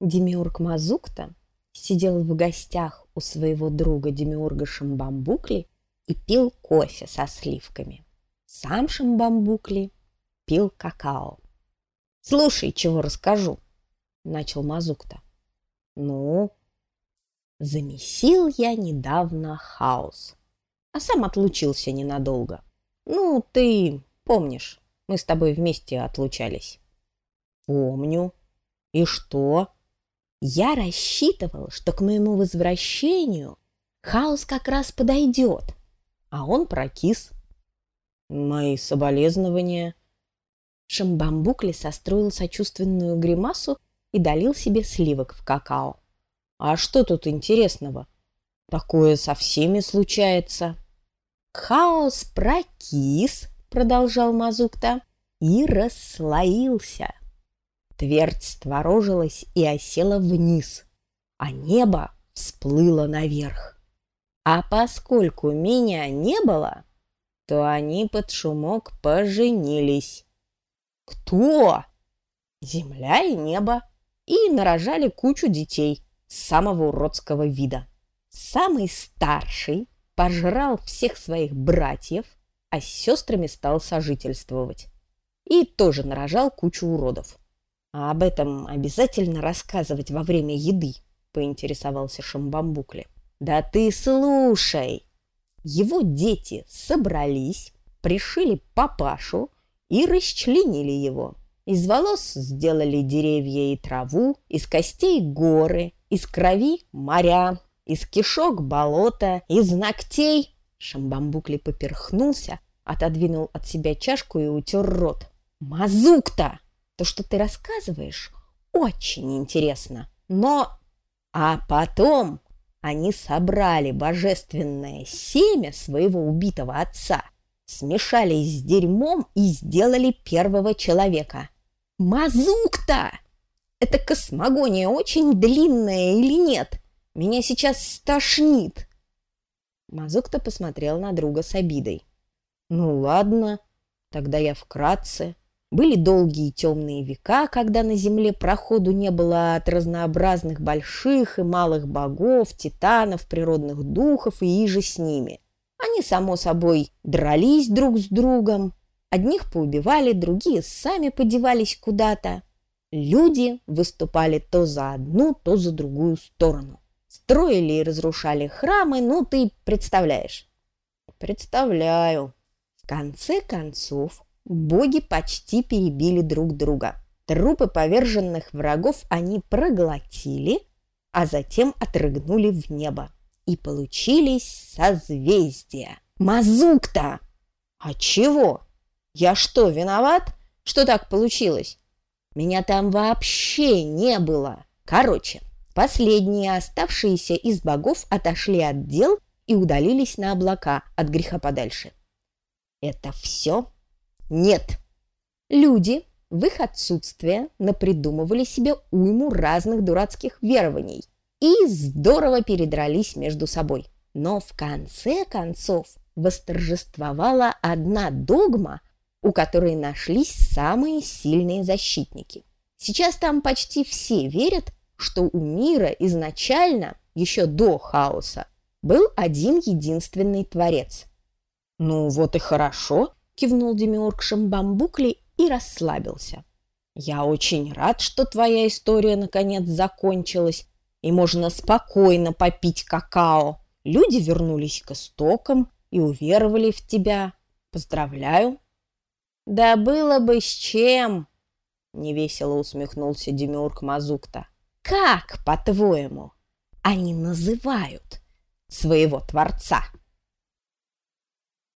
Демиург Мазукта сидел в гостях у своего друга Демиурга Шамбамбукли и пил кофе со сливками. Сам Шамбамбукли пил какао. «Слушай, чего расскажу», — начал Мазукта. «Ну?» «Замесил я недавно хаос, а сам отлучился ненадолго. Ну, ты помнишь, мы с тобой вместе отлучались». «Помню. И что?» Я рассчитывал, что к моему возвращению хаос как раз подойдет, а он прокис. Мои соболезнования. Шамбамбукли состроил сочувственную гримасу и долил себе сливок в какао. А что тут интересного? Такое со всеми случается. Хаос прокис, продолжал Мазукта, и расслоился. Твердь творожилась и осела вниз, а небо всплыло наверх. А поскольку меня не было, то они под шумок поженились. Кто? Земля и небо. И нарожали кучу детей самого уродского вида. Самый старший пожрал всех своих братьев, а с сестрами стал сожительствовать. И тоже нарожал кучу уродов. А об этом обязательно рассказывать во время еды, поинтересовался Шамбамбукли. Да ты слушай! Его дети собрались, пришили папашу и расчленили его. Из волос сделали деревья и траву, из костей горы, из крови моря, из кишок болота, из ногтей. Шамбамбукли поперхнулся, отодвинул от себя чашку и утер рот. Мазук-то! То, что ты рассказываешь, очень интересно. Но... А потом они собрали божественное семя своего убитого отца, смешали с дерьмом и сделали первого человека. Мазук-то! Это космогония очень длинная или нет? Меня сейчас стошнит. Мазук-то посмотрел на друга с обидой. Ну ладно, тогда я вкратце. Были долгие темные века, когда на земле проходу не было от разнообразных больших и малых богов, титанов, природных духов и иже с ними. Они, само собой, дрались друг с другом. Одних поубивали, другие сами подевались куда-то. Люди выступали то за одну, то за другую сторону. Строили и разрушали храмы, ну ты представляешь. Представляю. В конце концов, боги почти перебили друг друга. Трупы поверженных врагов они проглотили, а затем отрыгнули в небо. И получились созвездия. Мазукта! А чего? Я что, виноват, что так получилось? Меня там вообще не было. Короче, последние оставшиеся из богов отошли от дел и удалились на облака от греха подальше. Это все нет. Люди в их отсутствие напридумывали себе уйму разных дурацких верований и здорово передрались между собой. Но в конце концов восторжествовала одна догма, у которой нашлись самые сильные защитники. Сейчас там почти все верят, что у мира изначально, еще до хаоса, был один единственный творец. «Ну вот и хорошо», кивнул демиургшим бамбукли и расслабился. «Я очень рад, что твоя история наконец закончилась, и можно спокойно попить какао. Люди вернулись к истокам и уверовали в тебя. Поздравляю!» «Да было бы с чем!» — невесело усмехнулся Демиург Мазукта. «Как, по-твоему, они называют своего творца?»